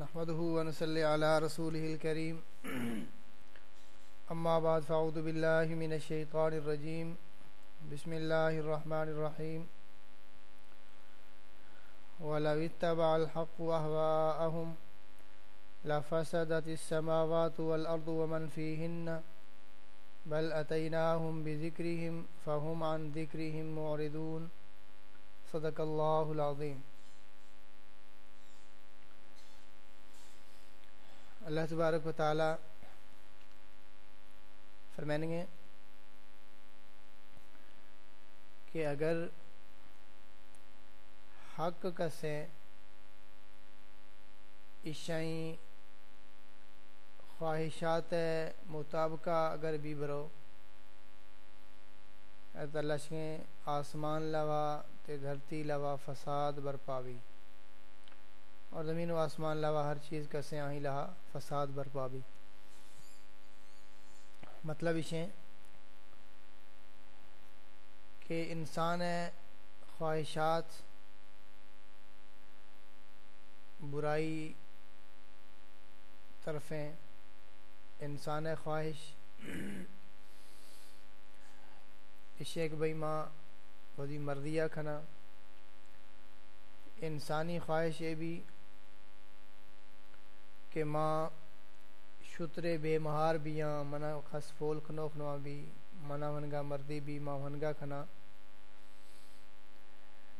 نحمده ونصلي على رسوله الكريم. أما بعد، فأعوذ بالله من الشيطان الرجيم. بسم الله الرحمن الرحيم. ولو اتبع الحق أهواءهم، لفسدت السماوات والأرض ومن فيهن، بل أتيناهم بذكرهم، فهم عن ذكرهم معرضون. صدق الله العظيم. اللہ تبارک و تعالی فرمائیں گے کہ اگر حق کسے عشائی خواہشات مطابقہ اگر بھی برو اللہ شیں آسمان لوا تے دھرتی لوا فساد برپاوی۔ اور زمین و آسمان لوا ہر چیز کا سے آہیں لہا، فساد برپا بھی۔ مطلب اسے کہ انسان خواہشات، برائی طرفیں۔ انسان خواہش۔ اشیک بھائی ماں وزی مرضیہ کھنا۔ انسانی خواہش یہ بھی کہ ماں شترے بے مہار بھی ہاں منا خس فول کھنو کھنوا بھی، منا ونگا مردی بھی، ماں ونگا کھنا۔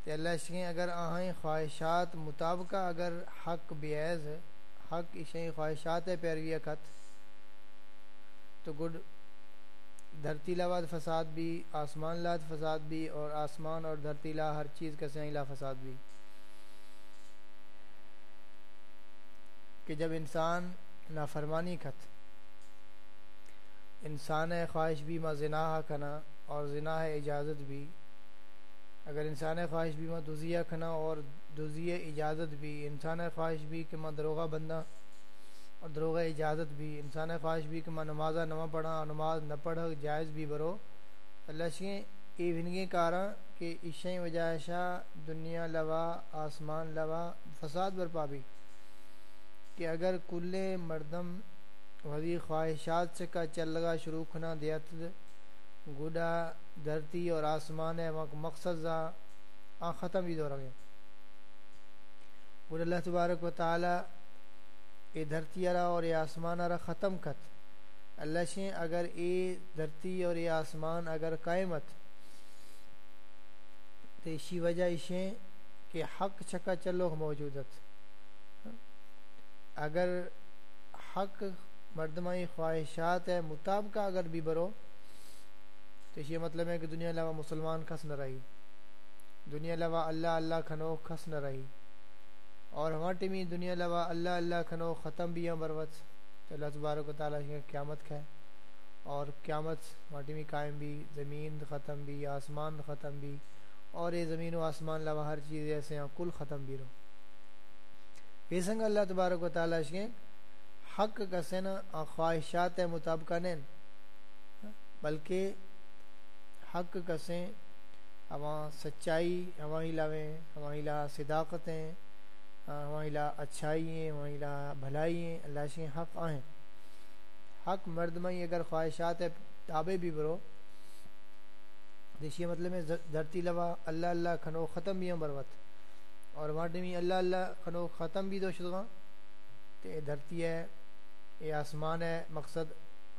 تے اللہ شکیں اگر آہیں خواہشات مطابقہ اگر حق بیعز حق اشیں خواہشات پیروی خط تو گڈ دھرتی لاد فساد بھی، آسمان لاد فساد بھی، اور آسمان اور دھرتی لا ہر چیز کا سہیں لا فساد بھی۔ کہ جب انسان نافرمانی کھت انسان خواہش بھی ماں زناح کھنا اور زنا اجازت بھی، اگر انسان خواہش بھی ماں دزیہ کھنا اور دزیہ اجازت بھی، انسان خواہش بھی کہ ماں دروغہ بندہ اور دروغہ اجازت بھی، انسان خواہش بھی کہ ماں نمازہ نہ پڑھا اور نماز نہ پڑھ جائز بھی برو، اللہ شیں ایونگی کاراں کہ عشیں وجہ شاہ دنیا لوا، آسمان لوا، فساد برپا بھی۔ کہ اگر کل مردم وزی خواہشات سے کا چل لگا، شروع کھنا دیت گڈا دھرتی اور آسمان مقصد زا آ ختم بھی دو رہے گڈ اللہ تبارک و تعالی اے دھرتی ارا اور اے آسمان ارا ختم کت۔ اللہ شیں اگر اے دھرتی اور اے آسمان اگر قائمت تو اسی وجہ اشیں کہ حق چکا چلو موجودت اگر حق مردمائی خواہشات ہے مطابقہ اگر بھی برو، تو یہ مطلب ہے کہ دنیا لوا مسلمان کھس نہ رہی۔ دنیا لوا اللہ اللہ کھنو کھس نہ رہی۔ اور ہمارا ٹیمی دنیا لوا اللہ اللہ کھنو ختم بھی ہیں بروت تو اللہ تبارک و تعالیٰ قیامت کھائے اور قیامت ہمارا قائم بھی، زمین ختم بھی، آسمان ختم بھی۔ اور یہ زمین و آسمان لوا ہر چیز ایسے ہیں، کل ختم بھی رہو۔ پیسنگ اللہ تبارک و تعالیٰ شکیں حق کا سینا خواہشات مطابقہ نین بلکہ حق کا سین ہماں سچائی ہماں لاویں ہماں لا صداقتیں ہماں لا اچھائی ہیں ہماں لا بھلائی ہیں، اللہ شکیں حق آئیں حق مرد میں اگر خواہشات تابع بھی برو دیشی مطلب میں دھرتی لوا اللہ اللہ کھنو ختم بھی ہیں بروت۔ اور واٹے میں اللہ اللہ خنو ختم بھی دو شدگاں تے دھرتی ہے، اے آسمان ہے، مقصد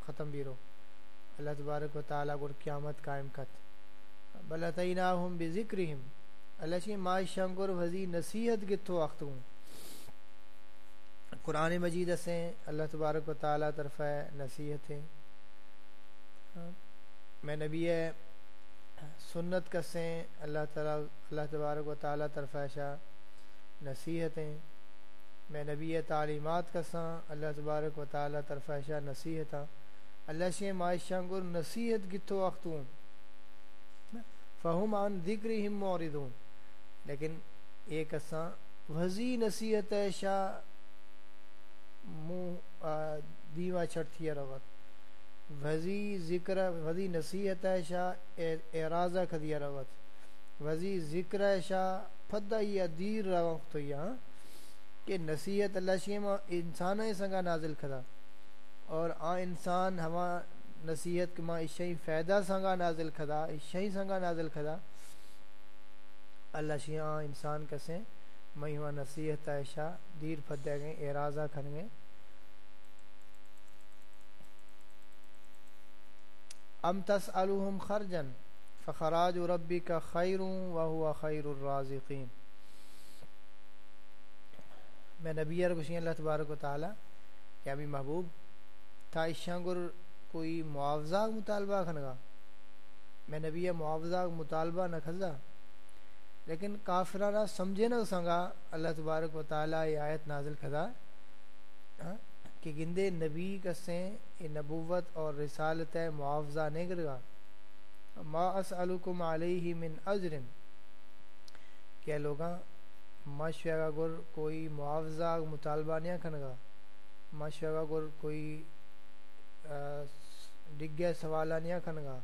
ختم بھی رو۔ اللہ تبارک و تعالیٰ گر قیامت قائم کت بلتیناہم بذکرہم۔ اللہ چی مائی شنگر وزی نصیحت گتھو اختوں قرآن مجید سے اللہ تبارک و تعالیٰ طرف ہے، نصیحت ہے۔ میں نبی ہے سنت کسیں اللہ تعالیٰ اللہ تبارک و تعالیٰ طرفیشہ نصیحتیں، میں نبی تعلیمات کساں اللہ تبارک و تعالیٰ طرفیشہ نصیحتاں۔ اللہ سے معاشہ گر نصیحت گتھو اختون۔ فہم عن ذکر ہم موردون لیکن ایک اساں وزی نصیحت شاہ منہ دیوا چھٹتی روت وزی ذکر وزی نصیحت شاہ اعراضہ کھدیا روت۔ وزی ذکر شاہ پھدا یا دیر روت تو یا ہاں کہ نصیحت اللہ شیم انسان سنگا نازل کھدا اور آ انسان ہما نصیحت کے ماں اشئی فائدہ سنگا نازل کھدا اشئی سنگا نازل کھدا اللہ شیاں انسان کسیں میں ہوا نصیحت عائشہ دیر پھت دے گئے اعراضہ کھن گئے ام تسألوہم خرجن فخراج ربی کا خیر و خیر الرازقین میں نبی رکشی اللہ تبارک و تعالی کیا بھی محبوب تھا گر کوئی معاوضہ مطالبہ کھنگا میں نبی معاوضہ مطالبہ نہ کھزا لیکن کافرانہ سمجھے نہ سنگا اللہ تبارک و تعالیٰ یہ آیت نازل کھدا ہاں، کہ گندے نبی کسیں یہ نبوت اور رسالت معاوضہ نہیں کرگا ما اسألکم علیہ من اجرن کیا لوگاں مشوگا گر کوئی معاوضہ، مطالبہ نہیں کھنگا مشوگا گر کوئی ڈگے سوالہ نہیں کھنگا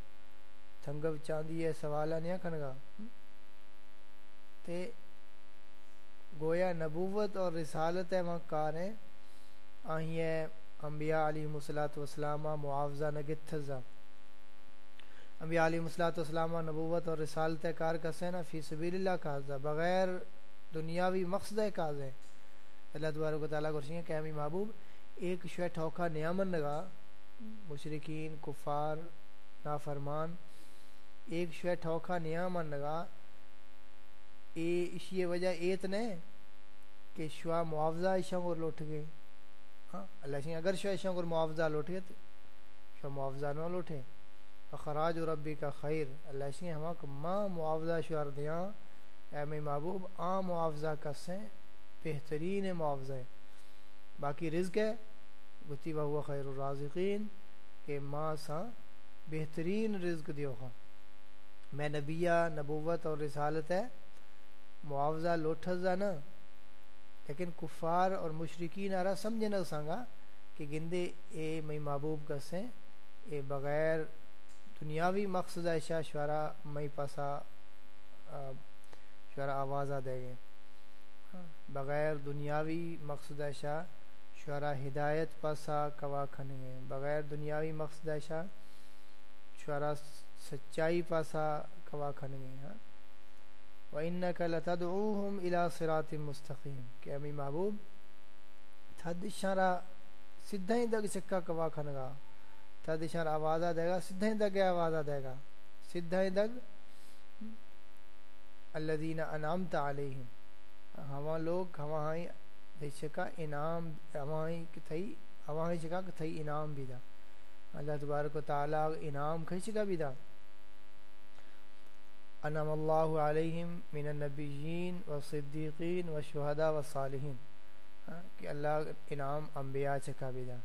تھنگو چاندی سوالہ نہیں کھنگا تے گویا نبوت اور رسالت وہاں کار ہیں۔ آہیے انبیاء علیہ مسلاۃ وسلامہ معاوضہ، نگتھزا۔ انبیاء علیہ مسلاۃ وسلامہ نبوت اور رسالت کار کا سینا فی سبیل اللہ کازا بغیر دنیاوی مقصد کاز ہے اللہ تبارک و تعالیٰ کو رسیں کہ محبوب، ایک شوہ ٹھوکا نیامن لگا مشرقین کفار، نافرمان، ایک شوہ ٹھوکا نیامن لگا اے، اسی وجہ ایت نے کہ شوا معاوضہ عشاء کو لوٹ گئے۔ ہاں اللہ شاہ، اگر شوا عشاء کو معاوضہ لوٹ گئے تو معاوضہ نہ لوٹے۔ خراج و ربی کا خیر، اللہ شاہ ہما ماں معاوضہ شوار دیاں۔ اے میں محبوب، عام معاوضہ کا بہترین معاوضہ ہے۔ باقی رزق ہے۔ گتی بہوا خیر الرازقین۔ کہ ماں سا بہترین رزق دیو خواہ میں نبیہ، نبوت اور رسالت ہے۔ معاوضہ لوٹھزا نا۔ لیکن کفار اور مشرقین آرہ سمجھے نہ سانگا کہ گندے اے مئی محبوب کسیں اے بغیر دنیاوی مقصد ایشا شعرا مئی پاسا شعرا آوازہ دے گئے۔ بغیر دنیاوی مقصد ایشا شعرا ہدایت پاسا کوا کھنگے بغیر دنیاوی مقصد ایشا شعرا سچائی پاسا کوا کھنگے ہاں وَإِنَّكَ لَتَدْعُوهُمْ إِلَى صِرَاطٍ مُسْتَقِيمٍ۔ کہ امی محبوب، تھد اشارہ سدھا ہی دگ چکا کوا کھنگا تھد اشارہ آوازہ دے گا سدھا ہی دگ آوازہ دے گا۔ سدھا ہی دگ الذین انعمت علیہم ہوا لوگ ہوا ہی دے چکا انعام ہوا ہی تھئی ہوا ہی چکا کہ تھئی انعام بھی دا۔ اللہ تبارک و تعالی انعام کھئی چکا بھی دا۔ انم اللہ علیہم من النبیین و صدیقین و شہدا و صالحین۔ ہاں، کہ اللہ انعام انبیاء چکا بیدا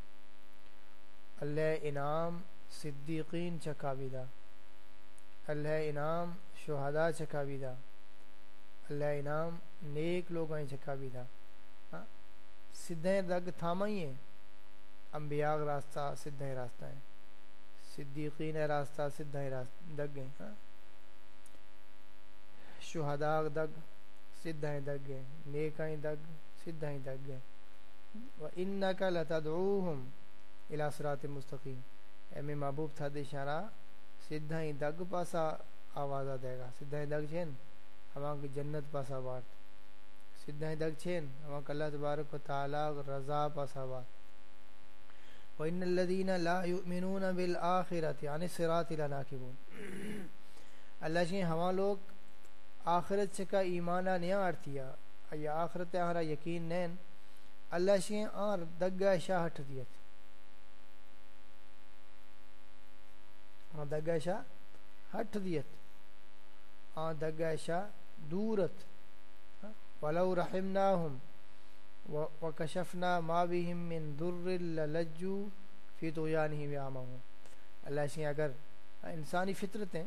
اللہ انعام صدیقین چکا بیدا اللہ انعام شہدا چکا بیدا اللہ انعام نیک لوگوں چکا بیدا ہاں، سدھیں دگ تھامائی ہیں۔ انبیاء راستہ سدھیں راستہ ہیں صدیقین راستہ سدھیں راستہ دگ ہیں۔ ہاں شہداء دگ، سدھائیں دگ گئے نیکائیں دگ، سدھائیں دگ گئے و وَإِنَّكَ لَتَدْعُوهُمْ إِلَى صِرَاطِ مستقیم اے میں محبوب، تھا دشارہ سدھائیں دگ پاسا آوازہ دے گا۔ سدھائیں دگ چھین، ہماں کی جنت پاسا بات سدھائیں دگ چھین، ہماں کہ اللہ تبارک و تعالی رضا پاسا بات وَإِنَّ الَّذِينَ لَا يُؤْمِنُونَ بِالْآخِرَةِ یعنی صراط لَنَاكِبُونَ۔ اللہ چھین، ہماں لوگ آخرت سے کا ایمانہ نیا آرتیا۔ یا آخرت آرہ یقین نین۔ اللہ شین آر دگا شاہ ہٹ دیت۔ آن دگا شاہ ہٹ دیت۔ آن دگا شاہ دورت۔ ولو رحمناہم وکشفنا ما بهم من در للجو فی طغیانہم یامہم اللہ شین اگر انسانی فطرت ہیں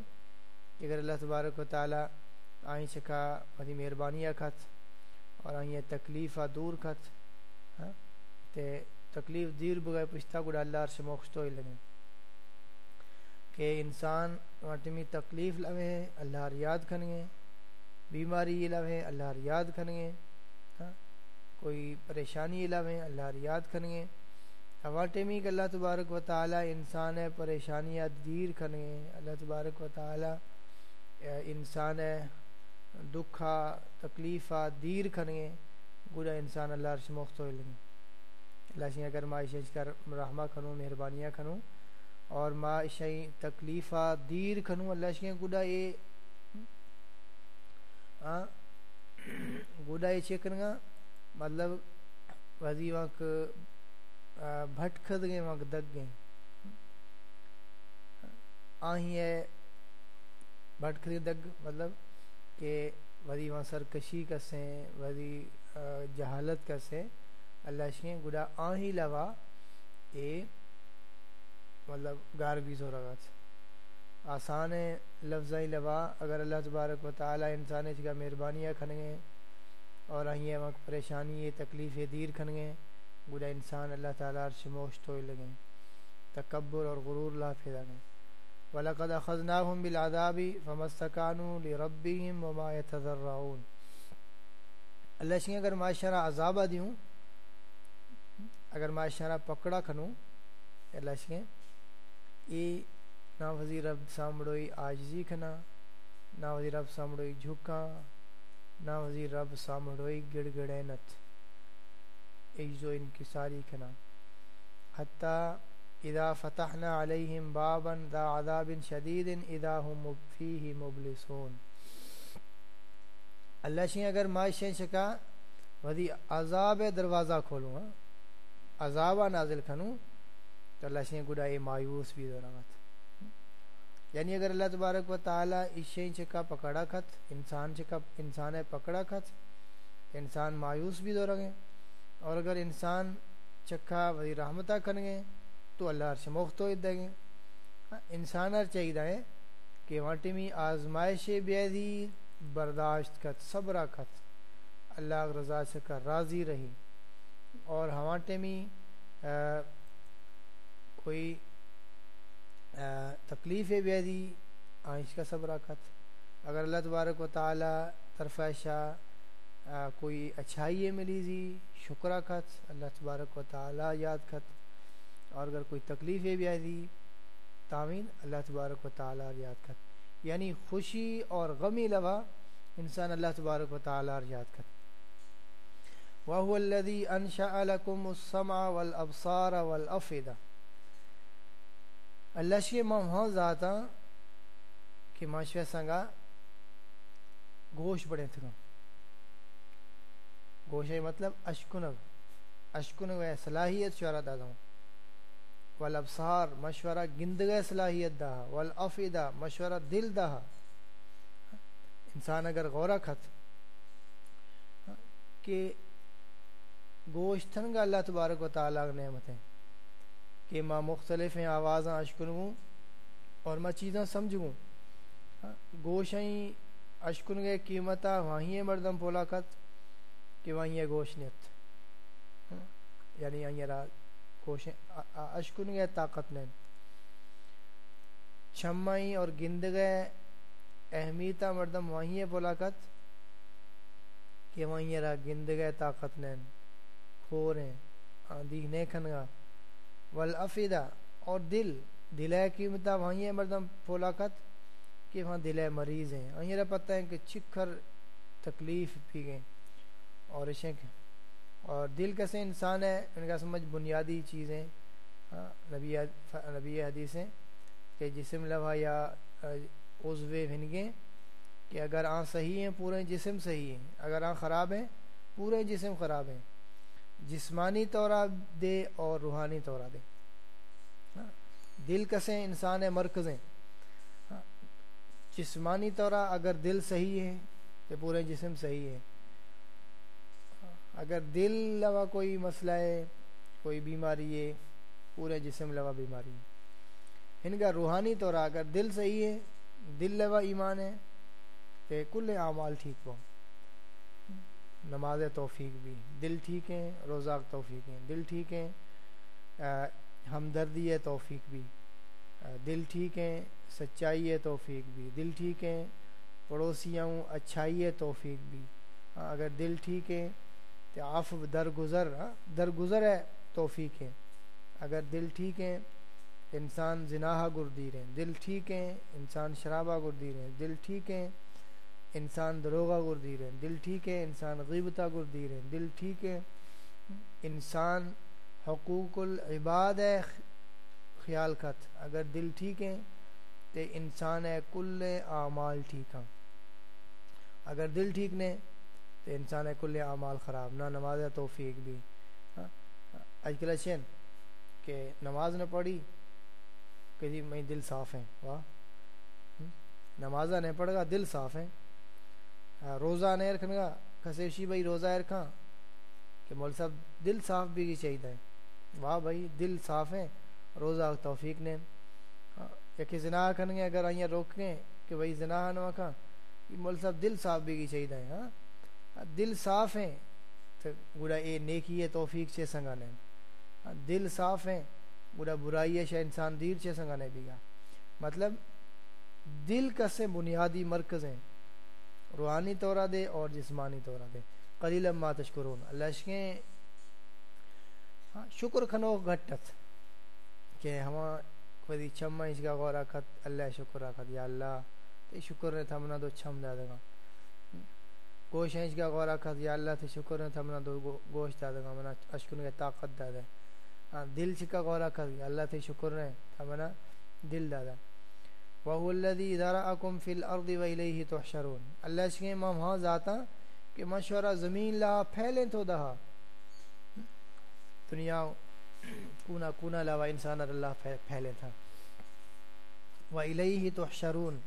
کہ اگر اللہ تبارک و تعالی آئیں چکا پتی مہربانی کھت اور آئیں تکلیف دور کھت ہاں؟ تے تکلیف دیر بغیر پشتا گڑا اللہ عرش موخشتو ہی لگیں۔ کہ انسان وانٹمی تکلیف لوے، اللہ یاد کھنگے بیماری یہ لوے، اللہ یاد کھنگے ہاں؟ کوئی پریشانی علاوہ اللہ ریاد کھنگے ہوا ٹیمی کہ اللہ تبارک و تعالی انسان ہے پریشانیاں دیر کھنگے اللہ تبارک و تعالی، انسان ہے دکھا تکلیفہ دیر کھنگے گوڑا انسان اللہ رش مخت ہوئے لگیں اللہ شاہ اگر ما اشیش کر رحمہ کھنوں مہربانیاں کھنوں اور ما اشیاء تکلیفہ دیر کھنوں اللہ شاہ گوڑا اے ہاں، گوڑا اے چیکنگا مطلب وزی وقت بھٹ گئے وقت دگ گئے۔ آہی ہے بھٹ دگ مطلب کہ وزی وہاں سرکشی کسیں وزی جہالت کسیں اللہ شیں گڑا آہی لوا اے مطلب گار بھی زور آغاز آسان لفظائی لوا۔ اگر اللہ تبارک و تعالی انسان چکا مہربانیاں کھنگیں اور آئیں وقت پریشانی تکلیف دیر کھنگیں گڑا انسان، اللہ تعالیٰ عرش موشت ہوئے لگیں تکبر اور غرور لا پھیدا گئیں وَلَقَدْ أَخَذْنَاهُمْ بِالْعَذَابِ فَمَسْتَكَانُوا لِرَبِّهِمْ وَمَا يَتَذَرَّعُونَ۔ اللہ شکیں اگر معاشرہ عذابہ دیوں اگر معاشرہ پکڑا کھنوں اللہ شکیں ای نا وزیر رب سامڑوئی آجزی کھنا نا وزیر رب سامڑوئی جھکا نا وزیر رب سامڑوئی گڑ گڑینت ایجو انکساری کھنا حتی اذا فتحنا علیہم بابا ذا عذاب شدید اذا هم فیہ مبلسون۔ اللہ شیں اگر معاشیں شکا ودی عذاب دروازہ کھولوں ہاں؟ نازل کھنوں تو اللہ شیں گڑا یہ مایوس بھی دو یعنی اگر اللہ تبارک و تعالی اس شیں چکا پکڑا کھت، انسان چکا انسان پکڑا کھت انسان مایوس بھی دو رہے۔ اور اگر انسان چکھا وہی رحمتہ کنگے تو اللہ عرش مخت ہو دیں گے انسان ہر چاہیے کہ وہاں میں آزمائش بیدی برداشت کت، صبر کت، اللہ رضا سے کر راضی رہی۔ اور ہوا ٹیمی کوئی تکلیف بیدی آئش کا صبر کت۔ اگر اللہ تبارک و تعالی طرف شاہ کوئی اچھائی ملی زی شکرہ کھت اللہ تبارک و تعالی یاد کھت اور اگر کوئی تکلیفیں بھی آئی تعمین اللہ تبارک و تعالیٰ یاد کر۔ یعنی خوشی اور غمی لوا انسان اللہ تبارک و تعالیٰ یاد کر۔ وَهُوَ الَّذِي أَنشَأَ لَكُمُ السَّمْعَ وَالْأَبْصَارَ وَالْأَفِدَ اللہ شیئے ماں ذاتا کہ معاشوہ سنگا گوش بڑے تھے گوش مطلب اشکنگ اشکنگ ہے صلاحیت شعرہ دادا ہوں والابصار، مشورہ گندگہ صلاحیت دا والافیدہ مشورہ دل دا انسان اگر غورہ کھت کہ گوشتن گا اللہ تبارک و تعالیٰ نعمت ہیں کہ ماں مختلف ہیں، آوازاں اشکنگوں اور میں چیزاں سمجھوں۔ گوشیں اشکن گئے قیمتہ وہیں مردم پولا کت کہ وہیں گوش نیت۔ یعنی آئیں رات کوشیں اشکن گئے طاقت نے چھمائی اور گند گئے اہمیتا مردم وہیں بلاکت، کہ وہیں رہا گند گئے طاقت نے کھور ہیں، آندھی نیکھن گا والافیدہ اور دل دلے قیمتا مطلب وہیں مردم پولاکت کہ وہاں دلے مریض ہیں۔ وہیں رہا پتہ ہے کہ چکھر تکلیف پی گئے اور اشیں اور دل کیسے انسان ہے ان کا سمجھ بنیادی چیزیں ہاں نبی نبی حدیثیں کہ جسم لوا یا عضو بھنگیں کہ اگر آن صحیح ہیں پورے جسم صحیح ہیں اگر آن خراب ہیں پورے جسم خراب ہیں۔ جسمانی طورہ دے اور روحانی طورہ دے۔ ہاں، دل کسے انسان مرکزیں ہاں، جسمانی طورہ اگر دل صحیح ہے تو پورے جسم صحیح ہے اگر دل لوا کوئی مسئلہ ہے، کوئی بیماری ہے، پورے جسم لوا بیماری ہے۔ یعنی ان کا روحانی طور اگر دل صحیح ہے، دل لوا ایمان ہے، تو کل اعمال ٹھیک ہو نماز توفیق بھی۔ دل ٹھیک ہیں، روزہ توفیق ہیں۔ دل ٹھیک ہیں ہمدردی ہے، توفیق بھی۔ دل ٹھیک ہیں، سچائی ہے، توفیق بھی۔ دل ٹھیک ہیں، پڑوسیاں اچھائی ہے، توفیق بھی۔ اگر دل ٹھیک ہے تو آف درگزر ہاں؟ درگزر ہے، توفیق ہے۔ اگر دل ٹھیک ہے انسان زناح گردیر ہیں۔ دل ٹھیک ہیں، انسان شرابہ گردیر ہیں۔ دل ٹھیک ہیں، انسان دروغہ گردیر ہیں۔ دل ٹھیک ہے انسان غیبتہ گردیر ہیں۔ دل ٹھیک ہے انسان حقوق العباد ہے، خیال خط اگر دل ٹھیک ہے تو انسان ہے، کل اعمال ٹھیک ہاں۔ اگر دل ٹھیک نے تو انسان ہے، کل اعمال خراب، نہ نماز توفیق بھی۔ ہاں؟ اج کل چین کہ نماز نہ پڑھی کہ جی میں دل صاف ہیں۔ واہ۔ نمازہ نہیں پڑھ گا، دل صاف ہیں۔ ہاں، روزہ نہیں رکھنے گا کسیشی بھائی، روزہ رکھا۔ کہ مول صاحب، دل صاف بھی چاہیے واہ بھائی، دل صاف ہیں۔ روزہ توفیق نے ہاں، کہ زنا کھن گے اگر آئیں روکیں کہ بھائی زنا نہ کھا مول صاحب، دل صاف بھی چاہیے ہاں؟ دل صاف ہیں۔ تو گوڑا اے نیکی ہے، توفیق چے سنگا نے۔ دل صاف ہیں گوڑا برائی ہے، شاہ انسان دیر چے سنگا نے بھی۔ گا مطلب دل کا سے بنیادی مرکز ہیں۔ روحانی طورہ دے اور جسمانی طورہ دے۔ قلیل ما تشکرون۔ اللہ شکیں ہاں شکر کھنو گھٹت کہ ہما کوئی چھما اس کا غور رکھت اللہ شکر رکھت یا اللہ، تے شکر نے تھمنا دو چھم دے دے گا۔ گوشت کا غور رکھت یا اللہ تے شکر نے تھمنا دو گوشت دے دے گا منا اشکن کے طاقت دے دے ہاں دل چکا غور رکھت یا اللہ تے شکر نے تھمنا دل دے دے وَهُوَ الَّذِي ذَرَأَكُمْ فِي الْأَرْضِ وَإِلَيْهِ تُحْشَرُونَ۔ اللہ شکیں ماں وہاں ذاتا کہ مشورہ زمین لا پھیلیں تو دہا۔ دنیا کونا کونا لا انسان اللہ پھیلے تھا۔ وَإِلَيْهِ تُحْشَرُونَ۔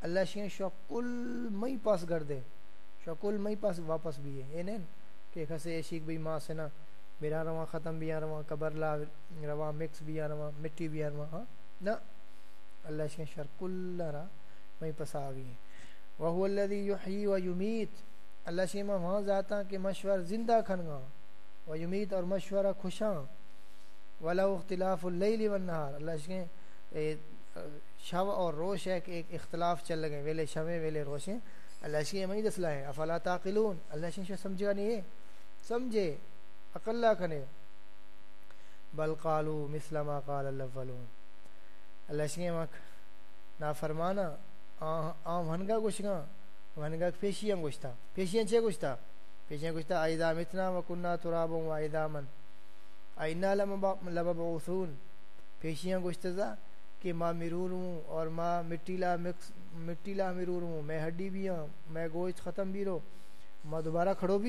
اللہ شکیں شکل مئی پاس گر دے شکل مئی پاس واپس بھی ہے۔ یہ نہیں کہ کسے شیک بھی ماں سے نا، میرا رواں ختم بھی آ رواں قبر لا، رواں مکس بھی آ رواں مٹی بھی آ رواں ہاں نا۔ اللہ شکیں شر کل را مئی پس آ گئی وَهُوَ الَّذِي يُحْيِي وَيُمِيت اللہ شکیں وہاں ذاتا کہ مشور زندہ کھنگا وَيُمِيت اور مشورہ خوشاں۔ وَلَوْ اخْتِلَافُ اللَّيْلِ وَالنَّهَارِ اللہ شکیں شو اور روش ہے کہ ایک اختلاف چل لگے ویلے شویں ویلے روشیں اللہ شکیں میں دسلا ہے افلا تاقلون اللہ شکیں سمجھا نہیں ہے؟ سمجھے اقلہ کھنے بل قالو مثل ما قال الاولون۔ اللہ شکیں مک نا فرمانا آم ہنگا گوشگا۔ ہنگا پیشیاں گوشتا۔ پیشیاں چھے گوشتا؟ پیشیاں گوشتا، ایدا متنا وکننا ترابا و ایدا من۔ اینا لمبعوثون پیشیاں گوشتا کہ ماں مرور ہوں اور ماں مٹی لا مکس مٹی لا مرور ہوں میں ہڈی بھی ہوں میں گوشت ختم بھی رو میں دوبارہ کھڑو بھی